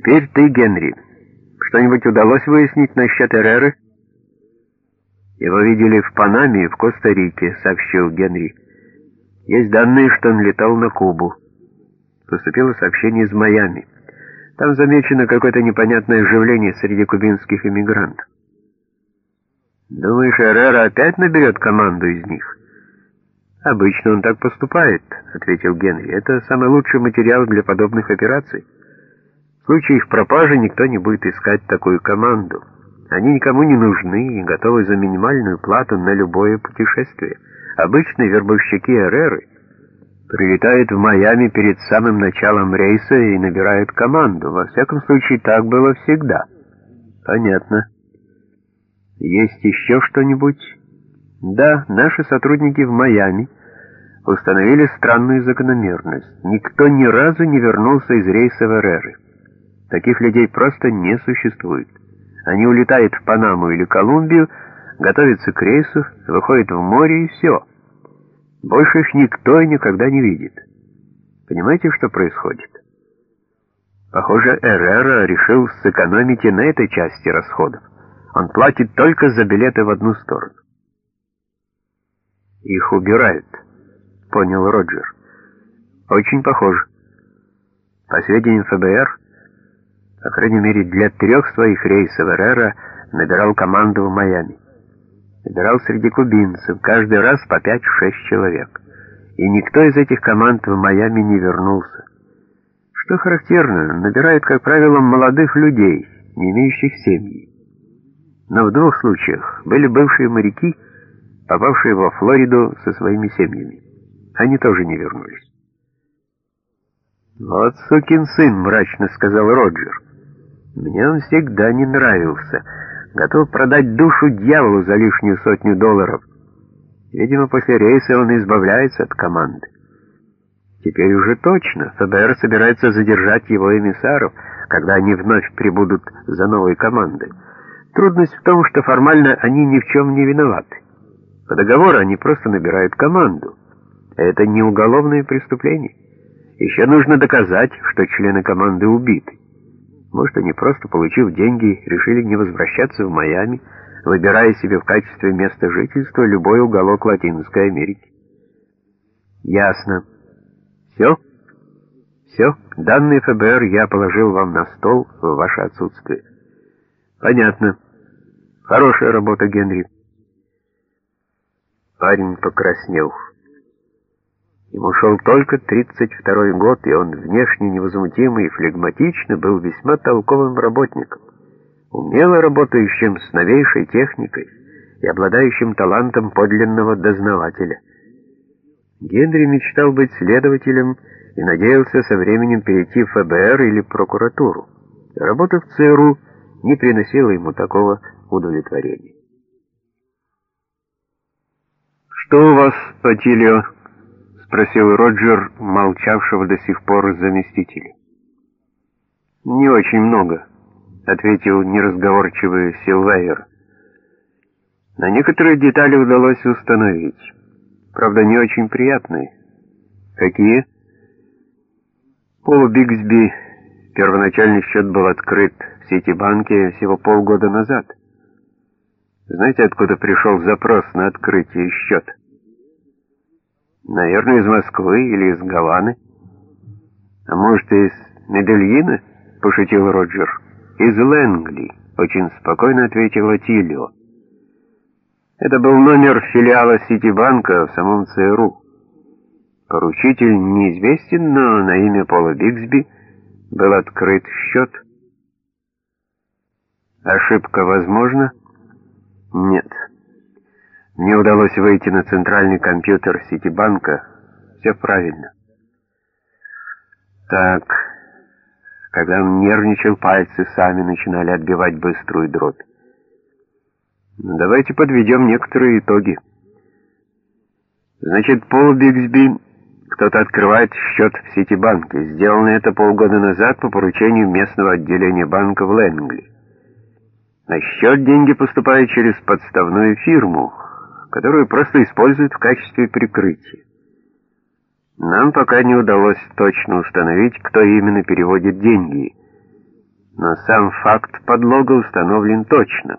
Теперь ты, Генри. Что-нибудь удалось выяснить насчет Эреры? Его видели в Панаме и в Коста-Рике, сообщил Генри. Есть данные, что он летал на Кубу. Поступило сообщение из Майами. Там замечено какое-то непонятное оживление среди кубинских иммигрантов. Думаешь, Эрера опять наберет команду из них? Обычно он так поступает, ответил Генри. Это самый лучший материал для подобных операций. Случае их пропажи никто не будет искать такую команду. Они никому не нужны и готовы за минимальную плату на любое путешествие. Обычные вербовщики Эреры прилетают в Майами перед самым началом рейса и набирают команду. Во всяком случае, так было всегда. Понятно. Есть еще что-нибудь? Да, наши сотрудники в Майами установили странную закономерность. Никто ни разу не вернулся из рейса в Эреры. Таких людей просто не существует. Они улетают в Панаму или Колумбию, готовятся к рейсу, выходят в море и все. Больше их никто и никогда не видит. Понимаете, что происходит? Похоже, Эррера решил сэкономить и на этой части расходов. Он платит только за билеты в одну сторону. Их убирают, понял Роджер. Очень похоже. По сведениям ФБР, по крайней мере, для трех своих рейсов Эррера набирал команду в Майами. Набирал среди кубинцев, каждый раз по 5-6 человек. И никто из этих команд в Майами не вернулся. Что характерно, набирает, как правило, молодых людей, не имеющих семьи. Но в двух случаях были бывшие моряки, попавшие во Флориду со своими семьями. Они тоже не вернулись. «Вот сукин сын», — мрачно сказал Роджер. Мне он всегда не нравился. Готов продать душу дьяволу за лишнюю сотню долларов. Видимо, после рейса он избавляется от команды. Теперь уже точно. ФБР собирается задержать его эмиссаров, когда они вновь прибудут за новой командой. Трудность в том, что формально они ни в чем не виноваты. По договору они просто набирают команду. Это не уголовное преступление. Еще нужно доказать, что члены команды убиты. Может, они просто, получив деньги, решили не возвращаться в Майами, выбирая себе в качестве места жительства любой уголок Латинской Америки. Ясно. Все? Все. Данные ФБР я положил вам на стол в ваше отсутствие. Понятно. Хорошая работа, Генри. Парень покраснел. Ему шел только 32 год, и он внешне невозмутимый и флегматично был весьма толковым работником, умело работающим с новейшей техникой и обладающим талантом подлинного дознавателя. Генри мечтал быть следователем и надеялся со временем перейти в ФБР или прокуратуру. Работа в ЦРУ не приносила ему такого удовлетворения. «Что у вас, Патилио?» Спросил Роджер, молчавшего до сих пор заместителя. «Не очень много», — ответил неразговорчивый Силвейер. На некоторые детали удалось установить. Правда, не очень приятные. Какие? Полу Бигсби первоначальный счет был открыт в Ситибанке всего полгода назад. Знаете, откуда пришел запрос на открытие счета? Наверное, из Москвы или из Гаваны. А может, из Медельина? Пошутил Роджер. Из Лэнгли, очень спокойно ответила Тильо. Это был номер филиала Ситибанка в самом ЦРУ. Поручитель неизвестен, но на имя Пола Бигсби был открыт счет. Ошибка возможна? Нет. Мне удалось выйти на центральный компьютер Ситибанка. Все правильно. Так, когда он нервничал, пальцы сами начинали отбивать быструю дробь. Ну, давайте подведем некоторые итоги. Значит, Пол Бигсби, кто-то открывает счет в Ситибанке. Сделано это полгода назад по поручению местного отделения банка в Лэнгли. На счет деньги поступают через подставную фирму, которую просто используют в качестве прикрытия. Нам пока не удалось точно установить, кто именно переводит деньги. но сам факт подлога установлен точно.